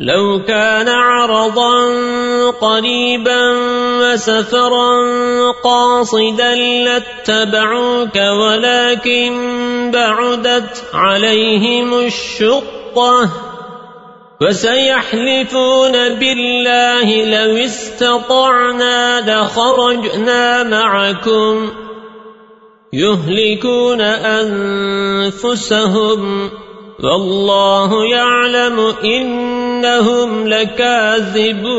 لو كان عرضا قريبا وسفرا قاصدا لاتبعوك ولكن بعدت عليهم الشقة. فسيحلفون بالله لو استطعنا لخرجنا معكم. يهلكون أنفسهم والله يعلم إنهم لكاذبون.